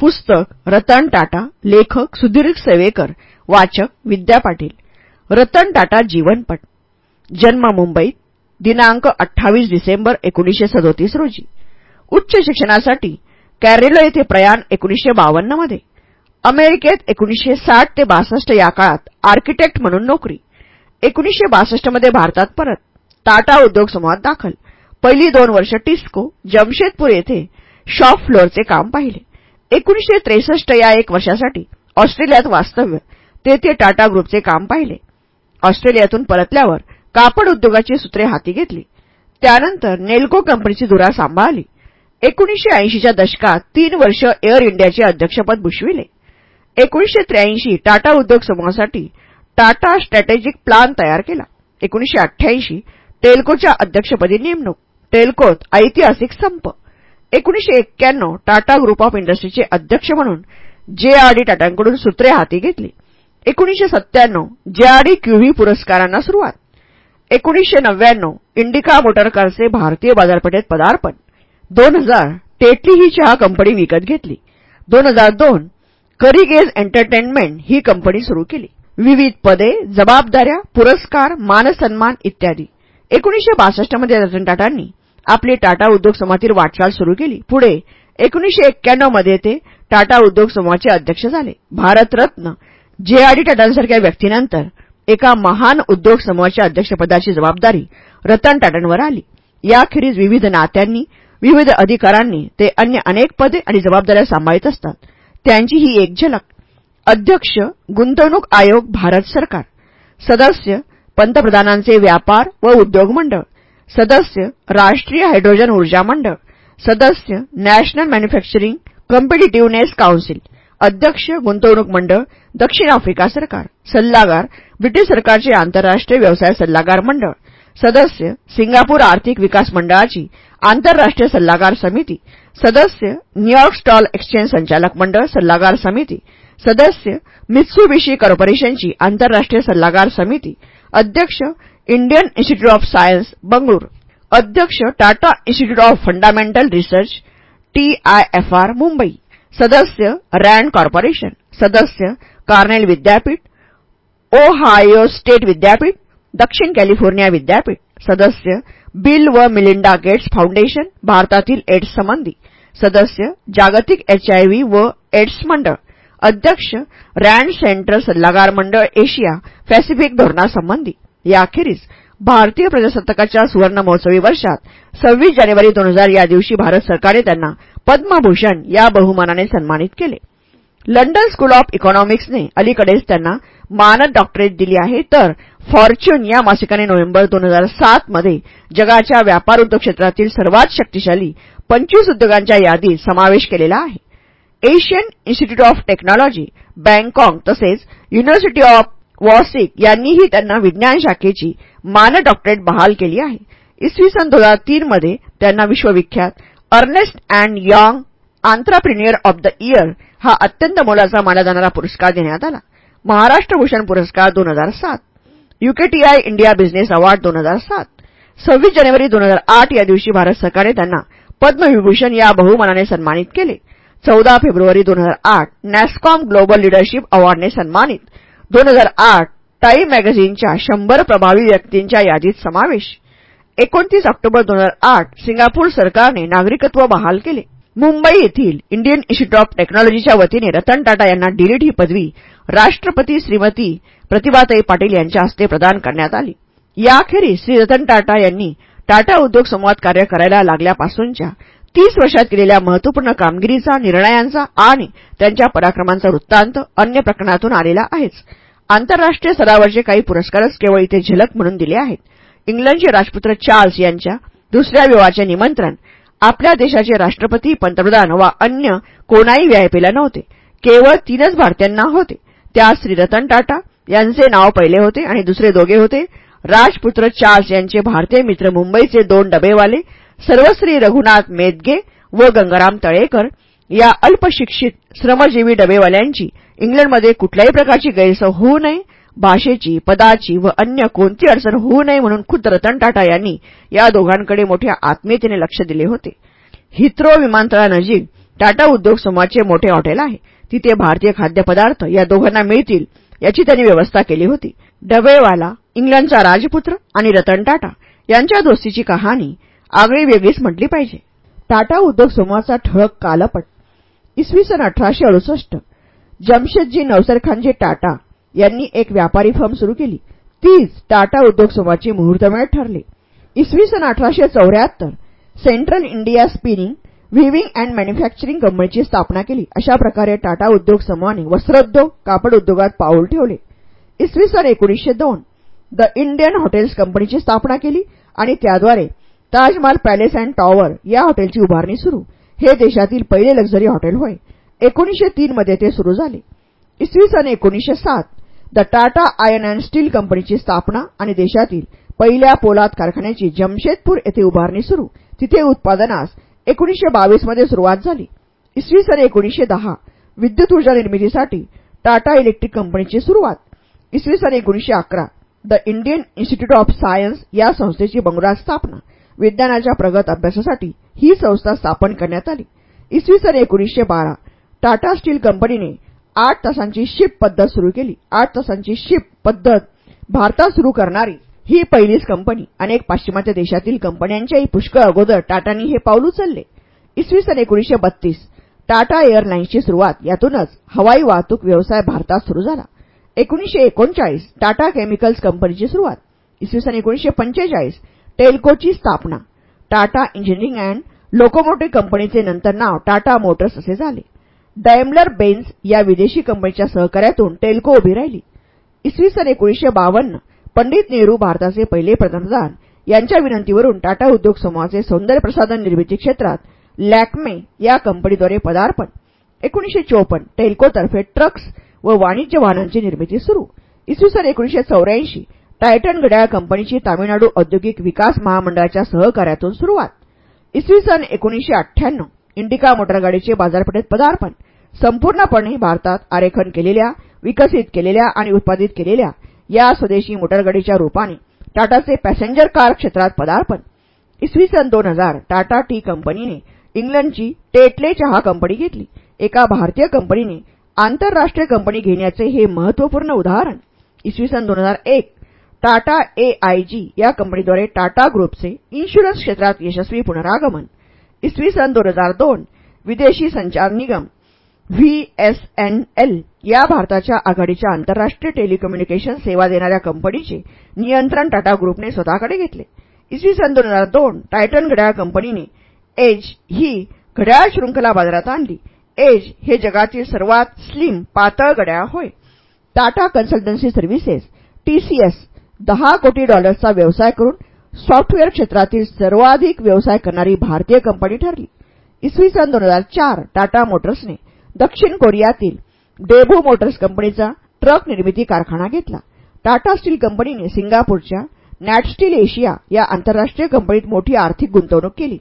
पुस्तक रतन टाटा लेखक सुधीर सेवेकर वाचक विद्या पाटील. रतन टाटा जीवनपट जन्म मुंबईत दिनांक अठ्ठावीस डिसेंबर एकोणीशे सदोतीस रोजी. उच्च शिक्षणासाठी कॅरेलो येथे प्रयाण एकोणीसशे बावन्नमध्ये अमेरिकेत एकोणीशे साठ ते बासष्ट या काळात आर्किटेक्ट म्हणून नोकरी. एकोणीसशे बासष्टमध्ये भारतात परत. टाटा उद्योग समूहात दाखल. पहिली दोन वर्ष टिस्को जमशेदपूर येथे शॉप फ्लोअरचे काम पाहिले. एकोणीशे त्रेसष्ट या एक वर्षासाठी ऑस्ट्रेलियात वास्तव्य. तेथे टाटा ग्रुपचे काम पाहिले. ऑस्ट्रेलियातून परतल्यावर कापड उद्योगाची सूत्रे हाती घेतली. त्यानंतर नेल्को कंपनीची धुरा सांभाळली. एकोणीशे ऐंशीच्या दशकात तीन वर्ष एअर इंडियाचे अध्यक्षपद भूषविले. एकोणीशे त्र्याऐंशी टाटा उद्योग समूहासाठी टाटा स्ट्रॅटेजिक प्लान तयार केला. एकोणीशे अठ्ठ्याऐंशी टेल्कोच्या अध्यक्षपदी नेमणूक. टेल्कोत ऐतिहासिक संप. एकोणीशे एक्क्याण्णव टाटा ग्रुप ऑफ इंडस्ट्रीचे अध्यक्ष म्हणून जेआरडी टाटांकडून सूत्रे हाती घेतली. एकोणीसशे सत्त्याण्णव डी क्यूव्ही पुरस्कारांना सुरुवात. एकोणीशे नव्याण्णव इंडिका मोटर कारचे भारतीय बाजारपेठेत पदार्पण. दोन हजार टेटली ही चहा कंपनी विकत घेतली. दोन हजार दोन करिगेज एंटरटेनमेंट ही कंपनी सुरू केली. विविध पदे जबाबदाऱ्या पुरस्कार मानसन्मान इत्यादी. एकोणीसशे बासष्टमध्ये रतन टाटांनी आपली टाटा उद्योग समूहातील वाटचाल सुरू केली. पुढे एकोणीशे एक्क्याण्णवमध्ये ते टाटा उद्योग समूहाचे अध्यक्ष झाले. भारतरत्न जेआरडी टाटांसारख्या व्यक्तीनंतर एका महान उद्योग समूहाच्या अध्यक्षपदाची जबाबदारी रतन टाटांवर आली. याखेरीज विविध नात्यांनी विविध अधिकारांनी ते अन्य अनेक पदे आणि जबाबदाऱ्या सांभाळत असतात. त्यांची ही एक झलक अध्यक्ष गुंतवणूक आयोग भारत सरकार सदस्य पंतप्रधानांचे व्यापार व उद्योग मंडळ सदस्य राष्ट्रीय हायड्रोजन ऊर्जा मंडळ सदस्य नॅशनल मॅन्युफॅक्चरिंग कॉम्पिटिटिव्हनेस काउन्सिल अध्यक्ष गुंतवणूक मंडळ दक्षिण आफ्रिका सरकार सल्लागार ब्रिटिश सरकारचे आंतरराष्ट्रीय व्यवसाय सल्लागार मंडळ सदस्य सिंगापूर आर्थिक विकास मंडळाची आंतरराष्ट्रीय सल्लागार समिती सदस्य न्यूयॉर्क स्टॉल एक्सचेंज संचालक मंडळ सल्लागार समिती सदस्य मित्सुबिशी कॉर्पोरेशनची आंतरराष्ट्रीय सल्लागार समिती अध्यक्ष Indian Institute of Science Bengaluru. अध्यक्ष Tata Institute of Fundamental Research TIFR Mumbai. सदस्य रँड कॉर्पोरेशन. सदस्य कार्नेल विद्यापीठ. ओहायो स्टेट विद्यापीठ. दक्षिण कॅलिफोर्निया विद्यापीठ. सदस्य बिल व मिलिंडा गेट्स फाउंडेशन भारतातील एड्स संबंधी. सदस्य जागतिक एचआयव्ही व एड्स मंडळ. अध्यक्ष रँड सेंटर सल्लागार मंडळ एशिया पॅसिफिक धोरणासंबंधी. याखेरीज भारतीय प्रजासत्ताकाच्या सुवर्ण महोत्सवी वर्षात सव्वीस जानेवारी दोन हजार या दिवशी भारत सरकारने त्यांना पद्मभूषण या बहुमानाने सन्मानित केले. लंडन स्कूल ऑफ इकॉनॉमिक्सने अलीकडेच त्यांना मानद डॉक्टरेट दिली आहे. तर फॉर्च्यून या मासिकाने नोव्हेंबर दोन हजार सातमध्ये जगाच्या व्यापार उद्योग क्षेत्रातील सर्वात शक्तिशाली पंचवीस उद्योगांच्या यादीत समावेश केलेला आहे. Asian Institute of Technology Bangkok तसेच युनिव्हर्सिटी ऑफ वॉसिक यांनीही त्यांना विज्ञान शाखेची मान डॉक्टरेट बहाल केली आहे. इसवी सन दोन हजार तीनमध्ये त्यांना विश्वविख्यात Ernst and Young Entrepreneur of the Year हा अत्यंत मोलाचा मानला जाणारा पुरस्कार देण्यात आला. महाराष्ट्र भूषण पुरस्कार दोन हजार सात यूकेटीआय इंडिया बिझनेस अवॉर्ड दोन हजार सात सव्वीस जानेवारी दोन हजार आठ या दिवशी भारत सरकारने त्यांना पद्मविभूषण या बहुमानाने सन्मानित केले. चौदा फेब्रुवारी दोन हजार आठ नॅस्कॉम ग्लोबल लिडरशिप अवॉर्डने सन्मानित दोन हजार आठ टाईम मॅगझिनच्या शंभर प्रभावी व्यक्तींच्या यादीत समावेश. एकोणतीस ऑक्टोबर दोन हजार आठ सिंगापूर सरकारने नागरिकत्व बहाल केले. मुंबई येथील इंडियन इन्स्टिट्यूट ऑफ टेक्नॉलॉजीच्या वतीने रतन टाटा यांना डीलिट ही पदवी राष्ट्रपती श्रीमती प्रतिभाताई पाटील यांच्या हस्ते प्रदान करण्यात आली. याखेरीज श्री रतन टाटा यांनी टाटा उद्योग समूहात कार्य करायला लागल्यापासूनच्या तीस वर्षात केलेल्या महत्त्वपूर्ण कामगिरीचा निर्णयांचा आणि त्यांच्या पराक्रमांचा वृत्तांत अन्य प्रकरणातून आलेला आहेच. आंतरराष्ट्रीय स्तरावरचे काही पुरस्कारच केवळ इथे झलक म्हणून दिले आहेत. इंग्लंडचे राजपुत्र चार्ल्स यांच्या दुसऱ्या विवाहाचे निमंत्रण आपल्या देशाचे राष्ट्रपती पंतप्रधान वा अन्य कोणाही व्यायपेला नव्हते. केवळ तीनच भारतीयांना होते. त्यात श्री रतन टाटा यांचे नाव पहिले होते आणि दुसरे दोघे होते. राजपुत्र चार्ल्स यांचे भारतीय मित्र मुंबईचे दोन डबेवाले सर्वश्री रघुनाथ मेदगे व गंगाराम तळेकर या अल्पशिक्षित श्रमजीवी डबेवाल्यांची इंग्लंडमध्ये कुठल्याही प्रकारची गैरसोय होऊ नये भाषेची पदाची व अन्य कोणती अडचण होऊ नये म्हणून खुद्द रतन टाटा यांनी या दोघांकडे मोठ्या आत्मीयतेने लक्ष दिले होते. हिथ्रो विमानतळानजीक टाटा उद्योग समूहाचे मोठे हॉटेल आहे. तिथे भारतीय खाद्यपदार्थ या दोघांना मिळतील याची त्यांनी व्यवस्था केली होती. डबेवाला इंग्लंडचा राजपुत्र आणि रतन टाटा यांच्या दोस्तीची कहाणी आगळी वेगळीच म्हटली पाहिजे. टाटा उद्योग समूहाचा ठळक कालपट इसवी सन अठराशे अडुसष्ट जमशेदजी नवसरखानजी टाटा यांनी एक व्यापारी फर्म सुरू केली. तीच टाटा उद्योग समूहाची मुहूर्तमेळ ठरले. इसवी सन अठराशे चौऱ्याहत्तर Central India Spinning Weaving and Manufacturing कंपनीची स्थापना केली. अशा प्रकारे टाटा उद्योग समूहाने वस्त्रोद्योग कापड उद्योगात पाऊल ठेवले. इसवी सन एकोणीसशे दोन द इंडियन हॉटेल्स कंपनीची स्थापना केली आणि त्याद्वारे ताजमहाल पॅलेस अँड टॉवर या हॉटेलची उभारणी सुरू. हे देशातील पहिले लक्झरी हॉटेल होय. एकोणीसशे तीनमध्ये ते सुरू झाले. इसवी सन एकोणीसशे सात the Tata Iron and Steel कंपनीची स्थापना आणि देशातील पहिल्या पोलाद कारखान्याची जमशेदपूर येथे उभारणी सुरू. तिथे उत्पादनास एकोणीसशे बावीसमध्ये सुरुवात झाली. इसवी सन एकोणीसशे दहा विद्युत ऊर्जा निर्मितीसाठी टाटा इलेक्ट्रिक कंपनीची सुरुवात. इसवी सन एकोणीसशे अकरा the Indian Institute of Science या संस्थेची बंगळुरात स्थापना. विज्ञानाच्या प्रगत अभ्यासासाठी ही संस्था स्थापन करण्यात आली. इसवी सन एकोणीसशे बारा टाटा स्टील कंपनीने आठ तासांची शिप पद्धत सुरू केली. आठ तासांची शिप पद्धत भारतात सुरू करणारी ही पहिलीच कंपनी. अनेक पाश्चिमात्य देशातील कंपन्यांच्याही पुष्कळ अगोदर टाटांनी हे पाऊल उचलले. इसवी सन एकोणीसशे बत्तीस टाटा एअरलाईन्सची सुरुवात. यातूनच हवाई वाहतूक व्यवसाय भारतात सुरू झाला. एकोणीसशे एकोणचाळीस टाटा केमिकल्स कंपनीची सुरुवात. इसवी सन एकोणीसशे पंचेचाळीस टेल्कोची स्थापना. टाटा इंजिनिअरिंग अँड लोकोमोटिव्ह कंपनीचे नंतर नाव टाटा मोटर्स असे झाले. डायमलर बेन्स या विदेशी कंपनीच्या सहकार्यातून टेल्को उभी राहिली. इसवी सन एकोणीसशे बावन्न पंडित नेहरू भारताचे पहिले पंतप्रधान यांच्या विनंतीवरून टाटा उद्योग समूहाचे सौंदर्य प्रसाधन निर्मिती क्षेत्रात लॅक्मे या कंपनीद्वारे पदार्पण. एकोणीसशे चोपन्न टेल्कोतर्फे ट्रक्स व वाणिज्य वाहनांची निर्मिती सुरू. इसवी सन एकोणीसशे चौऱ्याऐंशी टायटन घड्याळ कंपनीची तामिळनाडू औद्योगिक विकास महामंडळाच्या सहकार्यातून सुरुवात. इसवी सन एकोणीसशे अठ्ठ्याण्णव इंडिका मोटरगाडीचे बाजारपेठेत पदार्पण. संपूर्णपणे भारतात आरेखन केलेल्या विकसित केलेल्या आणि उत्पादित केलेल्या या स्वदेशी मोटरगाडीच्या रूपाने टाटाचे पॅसेंजर कार क्षेत्रात पदार्पण. इसवी सन दोन हजार टाटा टी कंपनीने इंग्लंडची टेटले चहा कंपनी घेतली. एका भारतीय कंपनीने आंतरराष्ट्रीय कंपनी घेण्याचे हे महत्त्वपूर्ण उदाहरण. इसवी सन दोन हजार एक टाटा एआयजी या कंपनीद्वारे टाटा ग्रुपचे इन्शुरन्स क्षेत्रात यशस्वी पुनरागमन. इसवी सन दोन हजार दोन विदेशी संचार निगम व्हीएसएनएल या भारताच्या आघाडीच्या आंतरराष्ट्रीय टेलिकम्युनिकेशन सेवा देणाऱ्या कंपनीचे नियंत्रण टाटा ग्रुपने स्वतःकडे घेतले. इसवी सन दोन हजार दोन टायटन घड्याळ कंपनीने एज ही घड्याळ शृंखला बाजारात आणली. एज हे जगातील सर्वात स्लिम पातळ घड्याळ होय. टाटा कन्सल्टन्सी सर्व्हिसेस टीसीएस दहा कोटी डॉलर्सचा व्यवसाय करून सॉफ्टवेअर क्षेत्रातील सर्वाधिक व्यवसाय करणारी भारतीय कंपनी ठरली. इसवी सन दोन हजार चार टाटा मोटर्सने दक्षिण कोरियातील डेबो मोटर्स कंपनीचा ट्रक निर्मिती कारखाना घेतला. टाटा स्टील कंपनीने सिंगापूरच्या नॅटस्टील एशिया या आंतरराष्ट्रीय कंपनीत मोठी आर्थिक गुंतवणूक केली.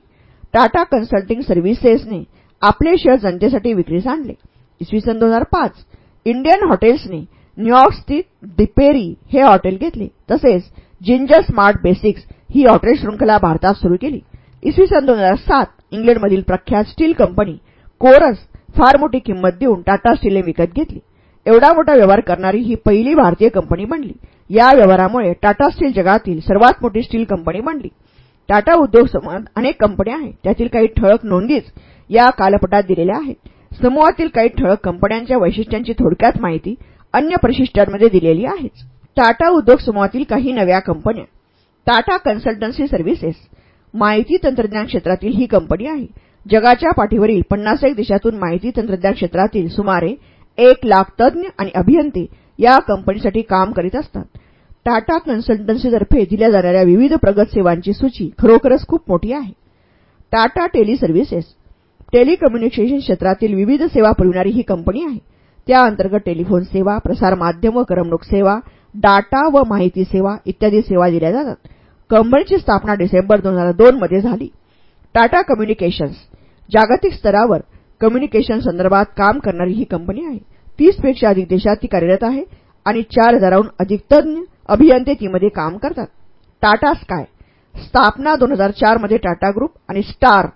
टाटा कन्सल्टिंग सर्व्हिसेसने आपले शेअर जनतेसाठी विक्रीस आणले. इसवी सन दोन हजार पाच इंडियन हॉटेल्सने न्यूयॉर्क स्थित दिपेरी हे हॉटेल घेतले. तसेच जिंजर स्मार्ट बेसिक्स ही हॉटेल शृंखला भारतात सुरू केली. इसवी सन दोन हजार सात इंग्लंडमधील प्रख्यात स्टील कंपनी कोरस फार मोठी किंमत देऊन टाटा स्टीलने विकत घेतली. एवढा मोठा व्यवहार करणारी ही पहिली भारतीय कंपनी बनली. या व्यवहारामुळे टाटा स्टील जगातील सर्वात मोठी स्टील कंपनी बनली. टाटा उद्योग समूहात अनेक कंपन्या आहेत. त्यातील काही ठळक नोंदीच या कालपटात दिलेल्या आहेत. समूहातील काही ठळक कंपन्यांच्या वैशिष्ट्यांची थोडक्यात माहिती अन्य परिशिष्टांमध्ये दिलेली आहेच टाटा उद्योग समूहातील काही नव्या कंपन्या. टाटा कन्सल्टन्सी सर्व्हिसेस माहिती तंत्रज्ञान क्षेत्रातील ही कंपनी आहे. जगाच्या पाठीवरील पन्नास एक देशातून माहिती तंत्रज्ञान क्षेत्रातील सुमारे एक लाख तज्ज्ञ आणि अभियंते या कंपनीसाठी काम करीत असतात. टाटा कन्सल्टन्सीतर्फे दिल्या जाणाऱ्या विविध प्रगत सेवांची सूची खरोखरच खूप मोठी आहे. टाटा टेली सर्व्हिसेस टेलिकम्युनिकेशन क्षेत्रातील विविध सेवा पुरविणारी ही कंपनी आहे. त्या अंतर्गत टेलिफोन सेवा प्रसारमाध्यम व करमणूक सेवा डाटा व माहिती सेवा इत्यादी सेवा दिल्या जातात. कंपनीची स्थापना डिसेंबर दोन हजार दोन मध्ये झाली. टाटा कम्युनिकेशन्स जागतिक स्तरावर कम्युनिकेशन संदर्भात काम करणारी ही कंपनी आहे. तीसपेक्षा अधिक देशात ती कार्यरत आहे आणि चार हजाराहून अधिक तज्ज्ञ अभियंते तीमध्ये काम करतात. टाटा स्काय स्थापना दोन हजार चारमध्ये टाटा ग्रुप आणि स्टार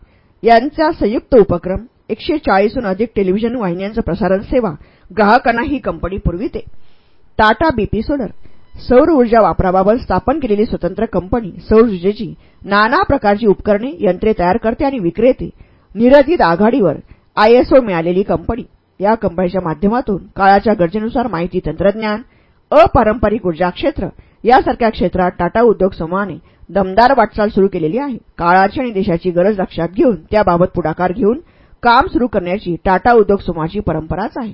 यांचा संयुक्त उपक्रम एकशे चाळीसहून अधिक टेलिव्हिजन वाहिन्यांचं प्रसारण सेवा ग्राहकांना ही कंपनी पुरविते. Tata BP Solar. सौर ऊर्जा वापराबाबत स्थापन केलेली स्वतंत्र कंपनी सौर ऊर्जेची नाना प्रकारची उपकरणे यंत्रे तयार करते आणि विक्रेते निरधित आघाडीवर आयएसओ मिळालेली कंपनी. या कंपनीच्या माध्यमातून काळाच्या गरजेनुसार माहिती तंत्रज्ञान अपारंपरिक ऊर्जा क्षेत्र यासारख्या क्षेत्रात टाटा उद्योग समूहाने दमदार वाटचाल सुरू केलेली आहे. काळाची आणि देशाची गरज लक्षात घेऊन त्याबाबत पुढाकार घेऊन काम सुरू करण्याची टाटा उद्योग समूहाची परंपराच आहे.